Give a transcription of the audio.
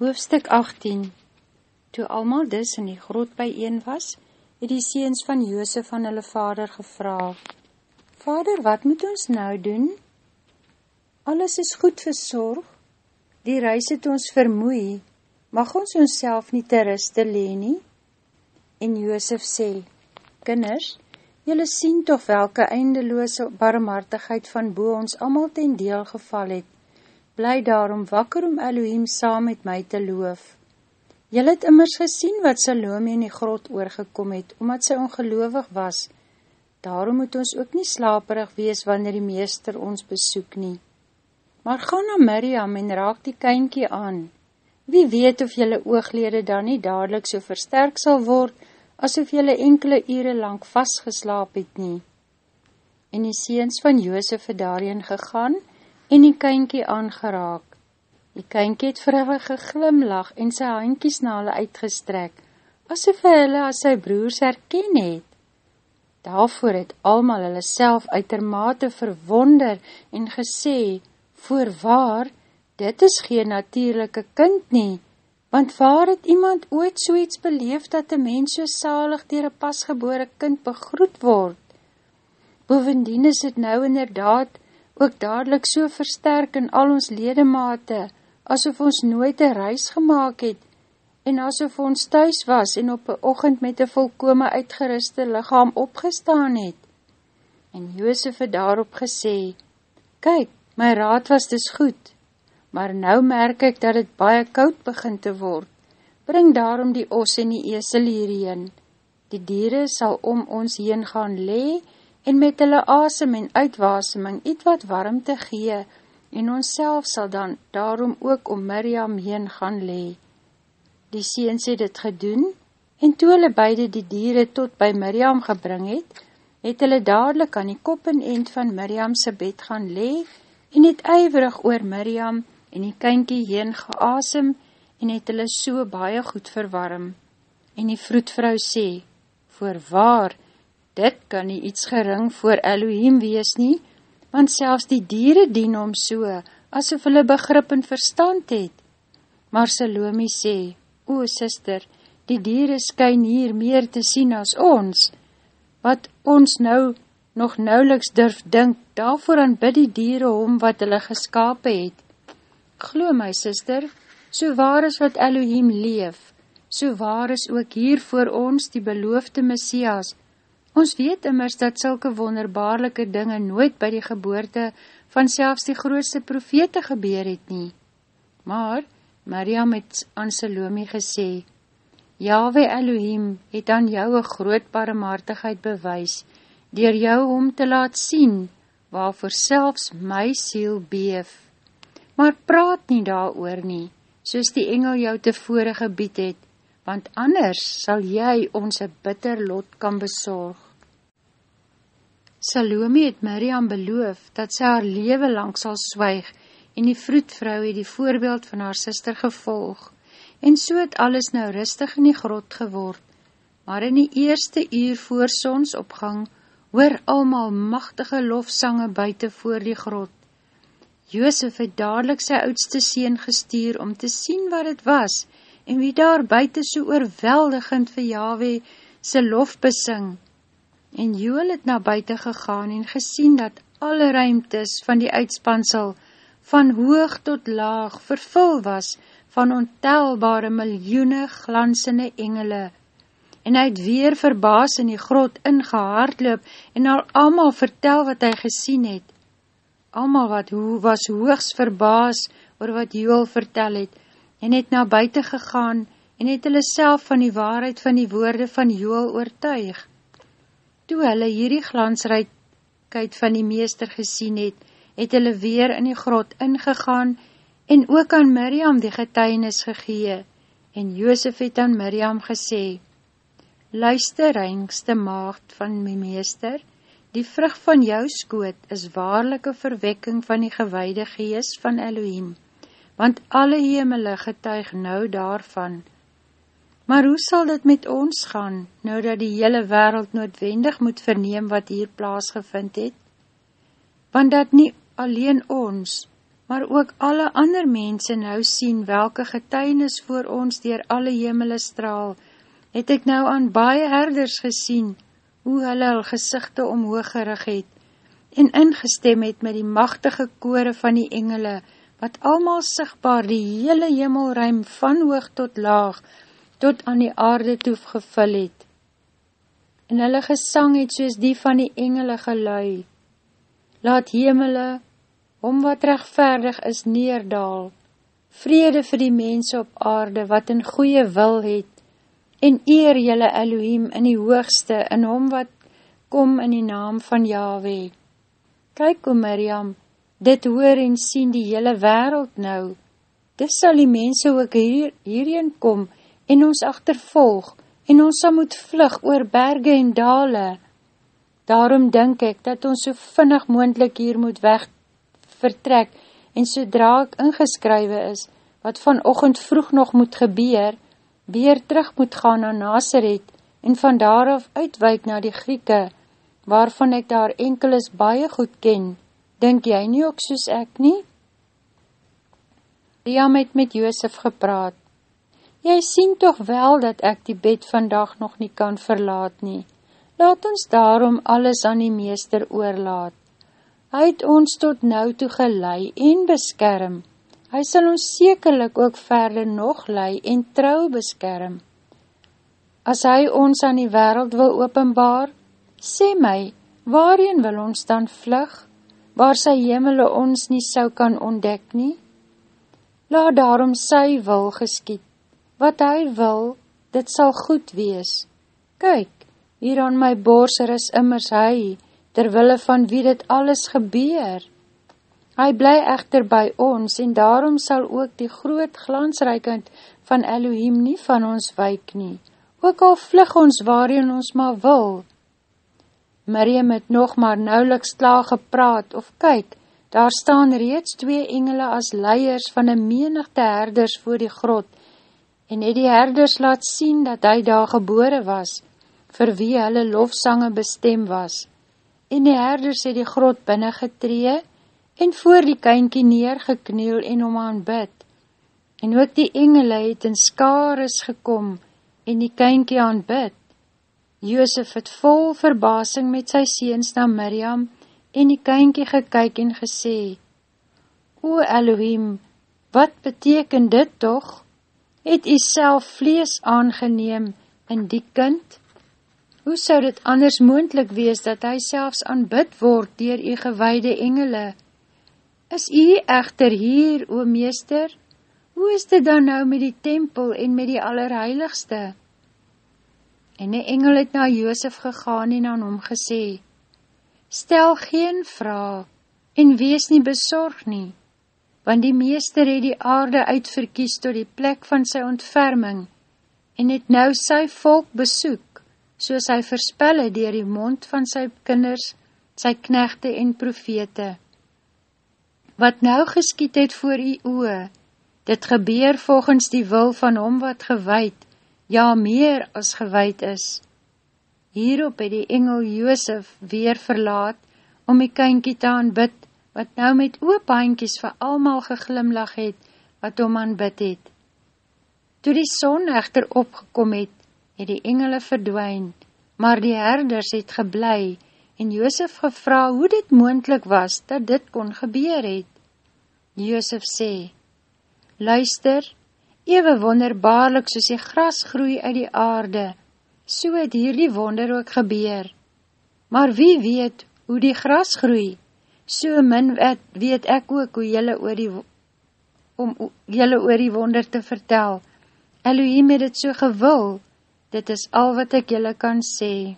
Hoofstuk 18 Toe almal dis in die grot bijeen was, het die seens van Joosef van hulle vader gevra, Vader, wat moet ons nou doen? Alles is goed verzorg, die reis het ons vermoei, mag ons ons nie te ruste nie? En Joosef sê, Kinders, jylle sien toch welke eindeloose barmhartigheid van boe ons allemaal ten deel geval het, bly daarom wakker om Elohim saam met my te loof. Jy het immers gesien wat Salome in die grot oorgekom het, omdat sy ongeloofig was. Daarom moet ons ook nie slaperig wees wanneer die meester ons besoek nie. Maar ga na Miriam en raak die kynkie aan. Wie weet of jylle ooglede dan nie dadelijk so versterk sal word, asof jylle enkele ure lang vastgeslaap het nie. En die seens van Joosef het daarin gegaan, en die kynkie aangeraak. Die kynkie het vir hulle geglimlag en sy handkies na hulle uitgestrek, asof hulle as sy broers herken het. Daarvoor het almal hulle self uitermate verwonder en gesê, voorwaar, dit is geen natuurlijke kind nie, want waar het iemand ooit so iets beleef dat die mens so salig dier een pasgebore kind begroet word? Bovendien is het nou inderdaad ook dadelijk so versterk in al ons ledemate, asof ons nooit een reis gemaakt het, en asof ons thuis was en op een ochend met een volkome uitgeruste lichaam opgestaan het. En Joosef het daarop gesê, Kyk, my raad was dus goed, maar nou merk ek dat het baie koud begin te word. Bring daarom die os en die esel hierheen. Die dieren sal om ons heen gaan lee, en met hulle asem en uitwaseming iets wat warm te gee, en ons self sal dan daarom ook om Miriam heen gaan lee. Die seens het dit gedoen, en toe hulle beide die dieren tot by Miriam gebring het, het hulle dadelijk aan die kop en end van Miriamse bed gaan lee, en het ijverig oor Miriam en die kynkie heen geasem, en het hulle so baie goed verwarm. En die vroedvrou sê, voorwaar, dit kan nie iets gering voor Elohim wees nie, want selfs die dieren dien om so, asof hulle begrip en verstand het. Maar Salome sê, O, sister, die dieren skyn hier meer te sien as ons, wat ons nou nog nauweliks durf dink, daarvoor aan bid die dieren om wat hulle geskape het. Glo my, sister, so waar is wat Elohim leef, so waar is ook hier voor ons die beloofde Messias, Ons weet immers dat sulke wonderbaarlike dinge nooit by die geboorte van selfs die grootste profete gebeur het nie. Maar, Mariam het aan Salome gesê, Yahweh Elohim het aan jou een groot barmhartigheid bewys, dier jou om te laat sien, waarvoor selfs my siel beef. Maar praat nie daar oor nie, soos die engel jou tevore gebied het, want anders sal jy ons een bitter lot kan bezorg. Salome het Miriam beloof, dat sy haar lewe lang sal swyg, en die vroedvrou het die voorbeeld van haar sister gevolg, en so het alles nou rustig in die grot geword, maar in die eerste uur voor sonsopgang, hoor almal machtige lofsange buiten voor die grot. Joosef het dadelijk sy oudste seen gestuur om te sien wat het was, en wie daar buiten so oorweldigend vir Yahweh sy lof besing. En Joel het na buiten gegaan en gesien dat alle ruimtes van die uitspansel van hoog tot laag vervul was van ontelbare miljoene glansende engele. En hy het weer verbaas in die grot ingehaardloop en al allemaal vertel wat hy gesien het. Almal wat ho was hoogs verbaas oor wat Joel vertel het, en het na buiten gegaan en het hulle self van die waarheid van die woorde van Joel oortuig. Toe hulle hierdie glansrijkheid van die meester gesien het, het hulle weer in die grot ingegaan en ook aan Miriam die getuinis gegee, en Joosef het aan Miriam gesê, Luister, reinste maagd van my meester, die vrug van jou skoot is waarlike verwekking van die gewaide gees van Elohim, want alle hemele getuig nou daarvan. Maar hoe sal dit met ons gaan, nou dat die hele wereld noodwendig moet verneem wat hier plaasgevind het? Want dat nie alleen ons, maar ook alle ander mense nou sien, welke getuinis voor ons dier alle hemele straal, het ek nou aan baie herders gesien, hoe hulle al gezichte omhoog gerig het, en ingestem het met die machtige kore van die engele, wat almal sigtbaar die hele hemelruim van hoog tot laag, tot aan die aarde toef gevul het. En hulle gesang het soos die van die engele gelui. Laat hemele, om wat rechtvaardig is, neerdaal, vrede vir die mense op aarde, wat in goeie wil het, en eer jylle Elohim in die hoogste, in hom wat kom in die naam van Yahweh. Kyk, o Miriam, dit hoor en sien die hele wereld nou. Dis sal die mense ook hier, hierheen kom en ons achtervolg en ons sal moet vlug oor berge en dale. Daarom denk ek dat ons so vinnig moendlik hier moet weg vertrek en sodra ek ingeskrywe is, wat van ochend vroeg nog moet gebeur, weer terug moet gaan na Nazareth en van daaraf uitwijk na die Grieke, waarvan ek daar enkel is baie goed ken, Dink jy nie ook soos ek nie? Liam het met Joosef gepraat. Jy sien toch wel dat ek die bed vandag nog nie kan verlaat nie. Laat ons daarom alles aan die meester oorlaat. Hy het ons tot nou toe gelei en beskerm. Hy sal ons sekerlik ook verder nog lei en trouw beskerm. As hy ons aan die wereld wil openbaar, sê my, waarin wil ons dan vlug? Waar sy hemele ons nie sou kan ontdek nie? Laat daarom sy wil geskiet. Wat hy wil, dit sal goed wees. Kyk, hier aan my borser is immers hy, terwille van wie dit alles gebeur. Hy bly echter by ons en daarom sal ook die groot glansrijkend van Elohim nie van ons wyk nie, ook al vlug ons waarin ons maar wil. Miriam het nog maar nauweliks klaar gepraat of kyk, daar staan reeds twee engele as leiers van een menigte herders voor die grot en het die herders laat sien dat hy daar gebore was, vir wie hulle lofsange bestem was. En die herders het die grot binnengetree en voor die kynkie neergekniel en om aanbid. En ook die engele het in skares gekom en die kynkie aanbid. Joosef het vol verbasing met sy seens na Miriam en die kynkie gekyk en gesê, O Elohim, wat beteken dit toch? Het jy self vlees aangeneem in die kind? Hoe sou dit anders moendlik wees dat hy selfs aanbid word dier jy gewaide engele? Is jy echter hier, o meester? Hoe is dit dan nou met die tempel en met die allerheiligste? En die engel het na Joosef gegaan en aan hom gesê, Stel geen vraag en wees nie bezorg nie, want die meester het die aarde uitverkies tot die plek van sy ontferming en het nou sy volk besoek, soos hy verspelle dier die mond van sy kinders, sy knechte en profete. Wat nou geskiet het voor die oe, dit gebeur volgens die wil van hom wat gewyd, ja meer as gewyd is. Hierop het die engel Joosef weer verlaat om die kynkie te aanbid, wat nou met oophaankies vir almal geglimlag het, wat om aanbid het. Toe die son echter opgekom het, het die engele verdwijn, maar die herders het geblei, en Joosef gevra hoe dit moendlik was, dat dit kon gebeur het. Joosef sê, Luister, ewe wonderbaarlik soos die gras groei uit die aarde, so het hier die wonder ook gebeur. Maar wie weet hoe die gras groei? So min weet, weet ek ook hoe jylle oor die, om jylle oor die wonder te vertel. Elohim het het so gewil, dit is al wat ek jylle kan sê.